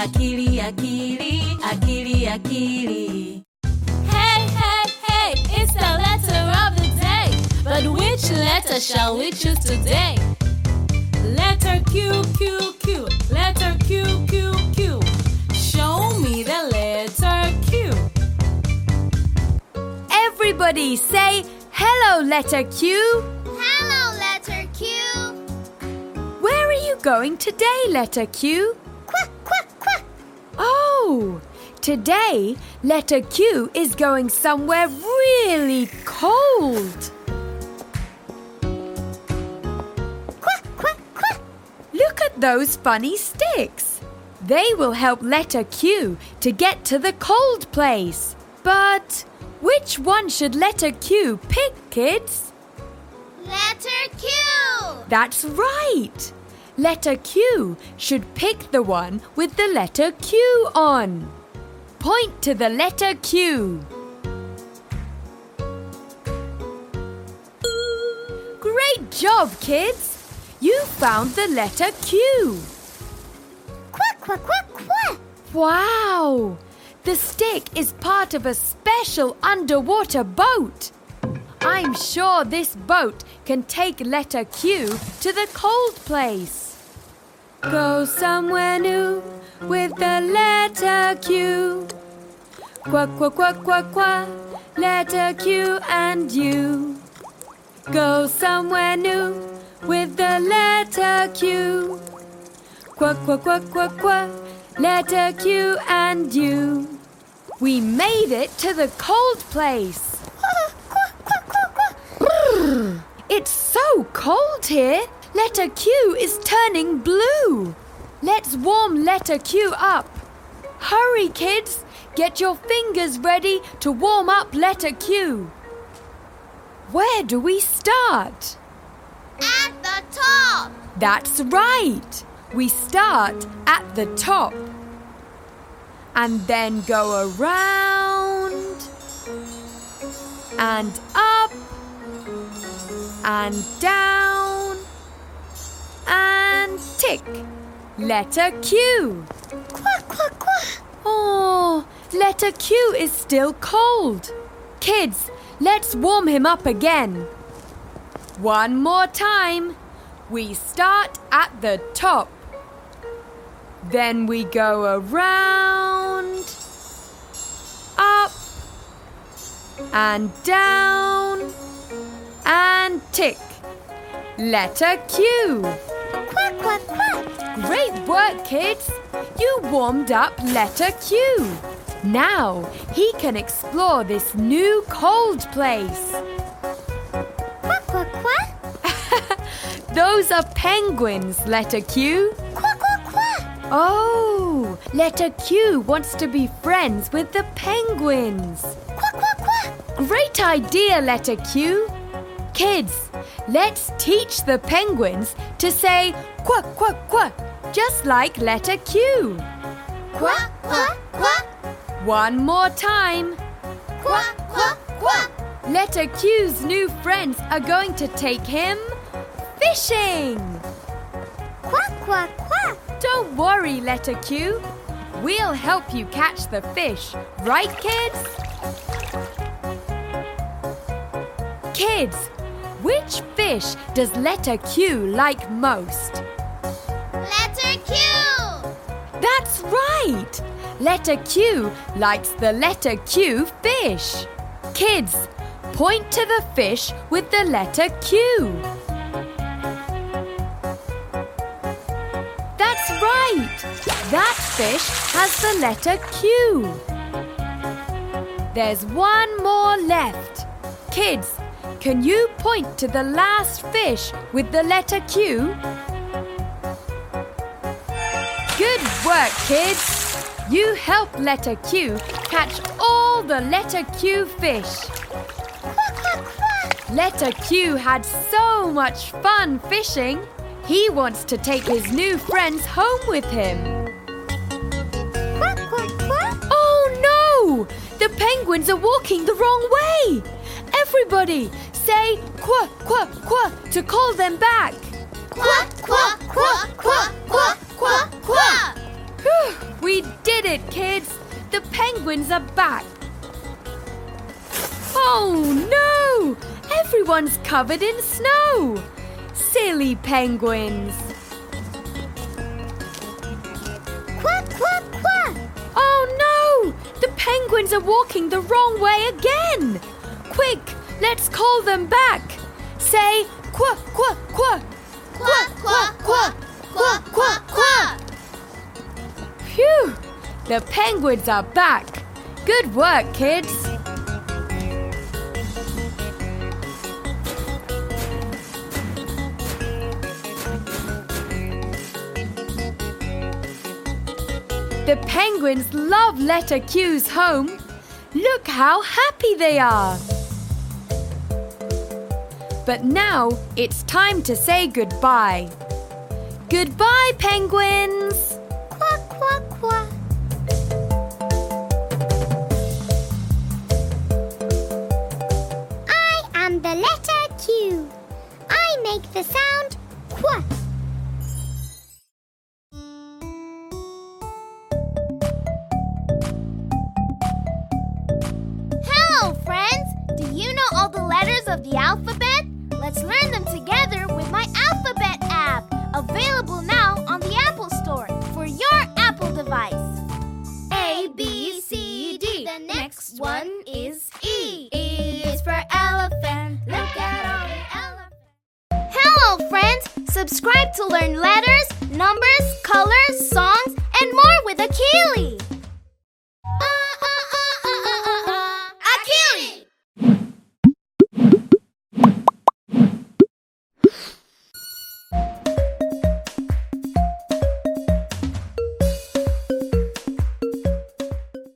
akili, akili, akili, akili. Hey, hey, hey, it's the letter of the day. But which letter shall we choose today? Letter Q, Q, Q, letter Q, Q, Q. Show me the letter Q. Everybody say hello, letter Q. Hello, letter Q. Where are you going today, letter Q? Today letter Q is going somewhere really cold. Quack, quack, quack. Look at those funny sticks. They will help letter Q to get to the cold place. But which one should letter Q pick, kids? Letter Q. That's right. Letter Q should pick the one with the letter Q on. Point to the letter Q. Great job, kids. You found the letter Q. Quack, quack, quack, quack. Wow! The stick is part of a special underwater boat. I'm sure this boat can take letter Q to the cold place. Go somewhere new with the letter Q. Quack, quack, quack, quack, quack, letter Q and you. Go somewhere new with the letter Q. Quack, quack, quack, quack, quack, letter Q and you. We made it to the cold place. Quack, quack, quack, quack, quack. It's so cold here. Letter Q is turning blue. Let's warm letter Q up. Hurry, kids. Get your fingers ready to warm up letter Q. Where do we start? At the top. That's right. We start at the top and then go around and up and down tick. Letter Q. Quack, quack, quack. Oh, letter Q is still cold. Kids, let's warm him up again. One more time. We start at the top. Then we go around, up, and down, and tick. Letter Q. Quack, quack. Great work, kids! You warmed up letter Q. Now he can explore this new cold place. Quack, quack, quack. Those are penguins, letter Q. Quack, quack, quack. Oh, letter Q wants to be friends with the penguins. Quack, quack, quack. Great idea, letter Q. Kids, let's teach the penguins to say quack, quack, quack, just like letter Q. Quack, quack, quack. One more time. Quack, quack, quack. Letter Q's new friends are going to take him fishing. Quack, quack, quack. Don't worry, letter Q. We'll help you catch the fish, right, kids? Kids, which fish does letter Q like most? Letter Q. That's right! Letter Q likes the letter Q fish. Kids, point to the fish with the letter Q. That's right! That fish has the letter Q. There's one more left. Kids, can you point to the last fish with the letter Q? Good work, kids! You helped letter Q catch all the letter Q fish. Quack, quack, quack. Letter Q had so much fun fishing. He wants to take his new friends home with him. Quack, quack, quack. Oh no! The penguins are walking the wrong way! Everybody, say quack, quack, quack to call them back. Quack, quack, quack, quack, quack, quack, quack. Whew, we did it, kids! The penguins are back! Oh no! Everyone's covered in snow! Silly penguins! Quack, quack, quack. Oh no! The penguins are walking the wrong way again! Quick, let's call them back! Say quack, quack, quack! Quack, quack, quack. Quack, quack, quack. Phew! The penguins are back! Good work, kids! The penguins love letter Q's home. Look how happy they are. But now it's time to say goodbye. Goodbye, penguins! Quack, quack, quack. I am the letter Q. I make the sound quack. To learn